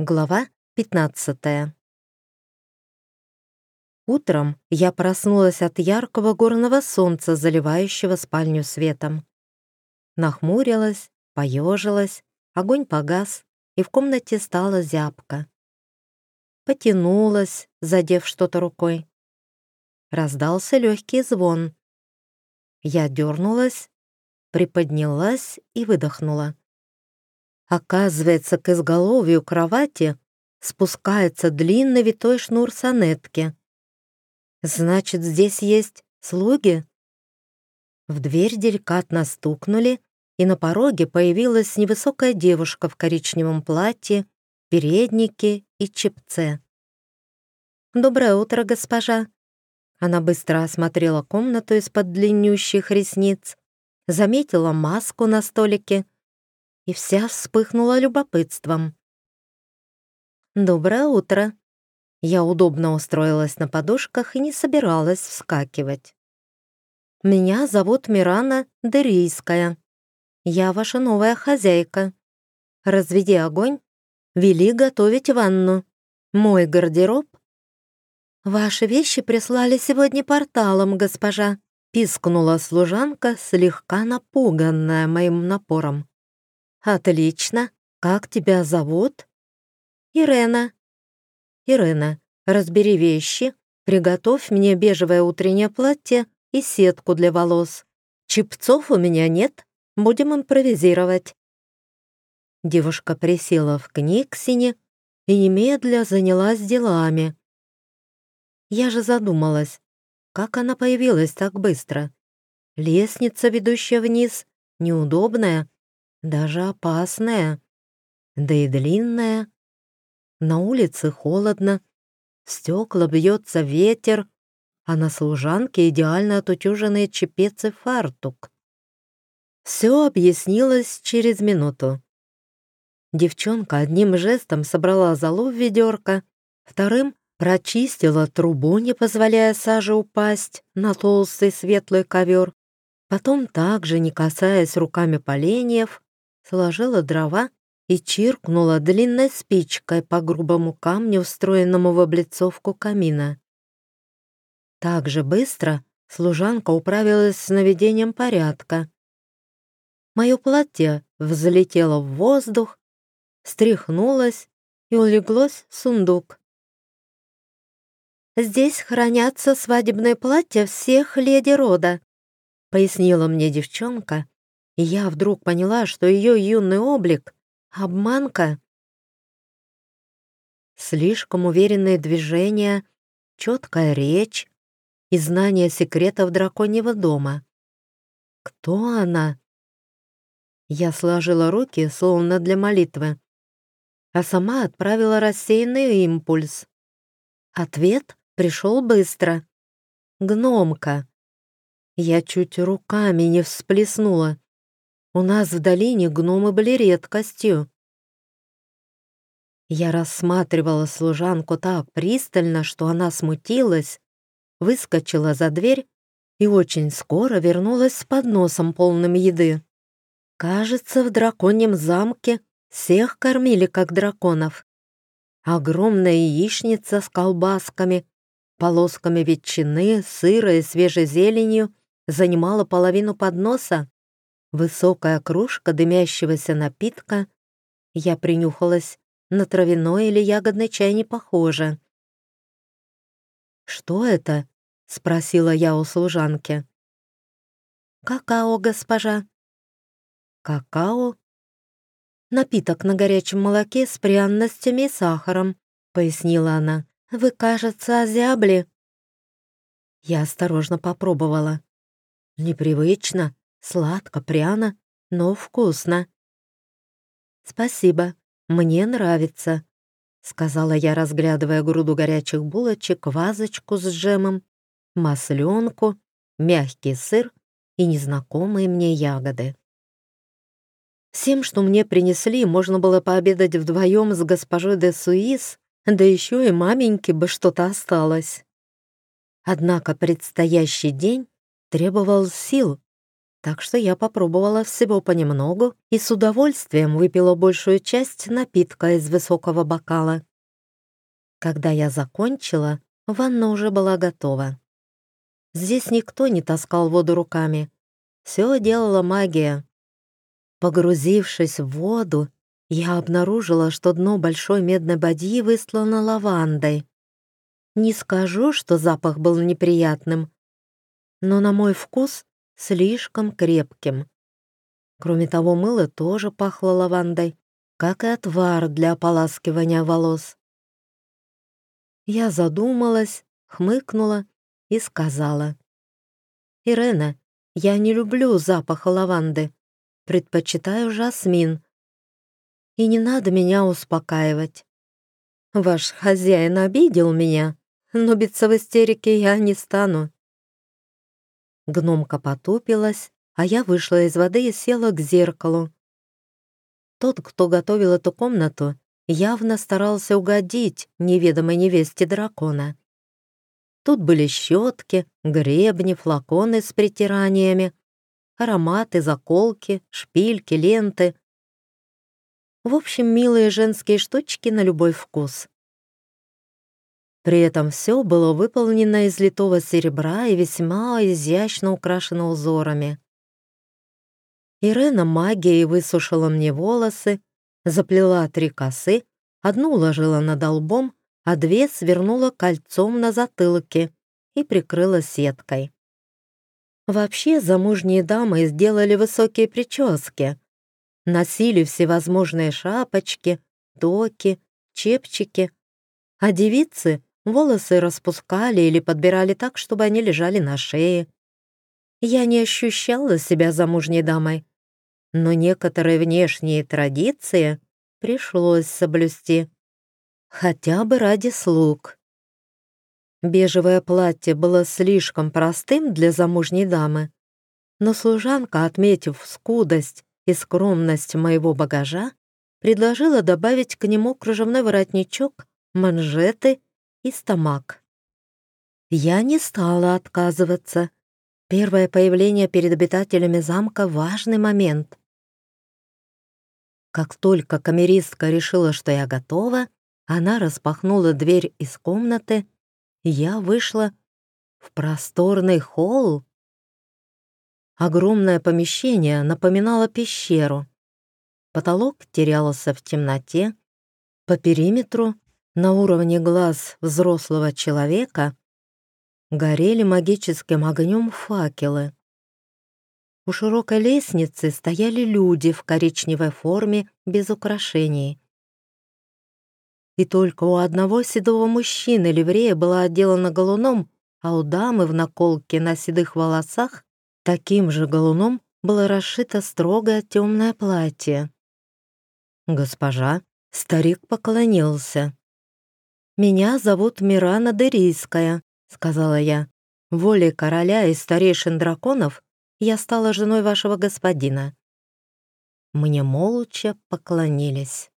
Глава 15 Утром я проснулась от яркого горного солнца, заливающего спальню светом. Нахмурилась, поежилась, огонь погас, и в комнате стало зябко. Потянулась, задев что-то рукой. Раздался легкий звон. Я дернулась, приподнялась и выдохнула. Оказывается, к изголовью кровати спускается длинный витой шнур санетки. Значит, здесь есть слуги? В дверь деликатно стукнули, и на пороге появилась невысокая девушка в коричневом платье, переднике и чепце. «Доброе утро, госпожа!» Она быстро осмотрела комнату из-под длиннющих ресниц, заметила маску на столике — и вся вспыхнула любопытством. «Доброе утро!» Я удобно устроилась на подушках и не собиралась вскакивать. «Меня зовут Мирана Дерийская. Я ваша новая хозяйка. Разведи огонь, вели готовить ванну. Мой гардероб...» «Ваши вещи прислали сегодня порталом, госпожа», пискнула служанка, слегка напуганная моим напором. «Отлично. Как тебя зовут?» «Ирена». «Ирена, разбери вещи, приготовь мне бежевое утреннее платье и сетку для волос. Чипцов у меня нет, будем импровизировать». Девушка присела в книгсине и немедля занялась делами. Я же задумалась, как она появилась так быстро. Лестница, ведущая вниз, неудобная, даже опасная, да и длинная. На улице холодно, в стекла бьется ветер, а на служанке идеально отутюженные чепец и фартук. Все объяснилось через минуту. Девчонка одним жестом собрала залу в ведерко, вторым прочистила трубу, не позволяя саже упасть на толстый светлый ковер, потом также, не касаясь руками поленьев, сложила дрова и чиркнула длинной спичкой по грубому камню, встроенному в облицовку камина. Так же быстро служанка управилась с наведением порядка. Мое платье взлетело в воздух, стряхнулось и улеглось в сундук. «Здесь хранятся свадебные платья всех леди рода», пояснила мне девчонка, и я вдруг поняла, что ее юный облик — обманка. Слишком уверенные движения, четкая речь и знание секретов драконьего дома. Кто она? Я сложила руки, словно для молитвы, а сама отправила рассеянный импульс. Ответ пришел быстро. Гномка. Я чуть руками не всплеснула. У нас в долине гномы были редкостью. Я рассматривала служанку так пристально, что она смутилась, выскочила за дверь и очень скоро вернулась с подносом полным еды. Кажется, в драконьем замке всех кормили как драконов. Огромная яичница с колбасками, полосками ветчины, сыра и свежей зеленью занимала половину подноса, Высокая кружка дымящегося напитка. Я принюхалась, на травяной или ягодный чай не похоже. «Что это?» — спросила я у служанки. «Какао, госпожа». «Какао?» «Напиток на горячем молоке с пряностями и сахаром», — пояснила она. «Вы, кажется, озябли». Я осторожно попробовала. Непривычно, Сладко, пряно, но вкусно. «Спасибо, мне нравится», — сказала я, разглядывая груду горячих булочек, вазочку с джемом, масленку, мягкий сыр и незнакомые мне ягоды. Всем, что мне принесли, можно было пообедать вдвоем с госпожой де Суис, да еще и маменьке бы что-то осталось. Однако предстоящий день требовал сил, так что я попробовала всего понемногу и с удовольствием выпила большую часть напитка из высокого бокала. Когда я закончила, ванна уже была готова. Здесь никто не таскал воду руками. Все делала магия. Погрузившись в воду, я обнаружила, что дно большой медной бадьи выслано лавандой. Не скажу, что запах был неприятным, но на мой вкус слишком крепким. Кроме того, мыло тоже пахло лавандой, как и отвар для ополаскивания волос. Я задумалась, хмыкнула и сказала. «Ирена, я не люблю запаха лаванды, предпочитаю жасмин. И не надо меня успокаивать. Ваш хозяин обидел меня, но биться в истерике я не стану. Гномка потупилась, а я вышла из воды и села к зеркалу. Тот, кто готовил эту комнату, явно старался угодить неведомой невесте дракона. Тут были щетки, гребни, флаконы с притираниями, ароматы, заколки, шпильки, ленты. В общем, милые женские штучки на любой вкус. При этом все было выполнено из литого серебра и весьма изящно украшено узорами. Ирена магией высушила мне волосы, заплела три косы, одну уложила над лбом, а две свернула кольцом на затылке и прикрыла сеткой. Вообще замужние дамы сделали высокие прически, носили всевозможные шапочки, токи, чепчики, а девицы Волосы распускали или подбирали так, чтобы они лежали на шее. Я не ощущала себя замужней дамой, но некоторые внешние традиции пришлось соблюсти. Хотя бы ради слуг. Бежевое платье было слишком простым для замужней дамы, но служанка, отметив скудость и скромность моего багажа, предложила добавить к нему кружевной воротничок, манжеты и стомак. Я не стала отказываться. Первое появление перед обитателями замка — важный момент. Как только камеристка решила, что я готова, она распахнула дверь из комнаты, и я вышла в просторный холл. Огромное помещение напоминало пещеру. Потолок терялся в темноте. По периметру на уровне глаз взрослого человека горели магическим огнем факелы. У широкой лестницы стояли люди в коричневой форме без украшений. И только у одного седого мужчины ливрея была отделана галуном, а у дамы в наколке на седых волосах таким же галуном было расшито строгое темное платье. «Госпожа», — старик поклонился. «Меня зовут Мирана Дерийская», — сказала я. «Волей короля и старейшин драконов я стала женой вашего господина». Мне молча поклонились.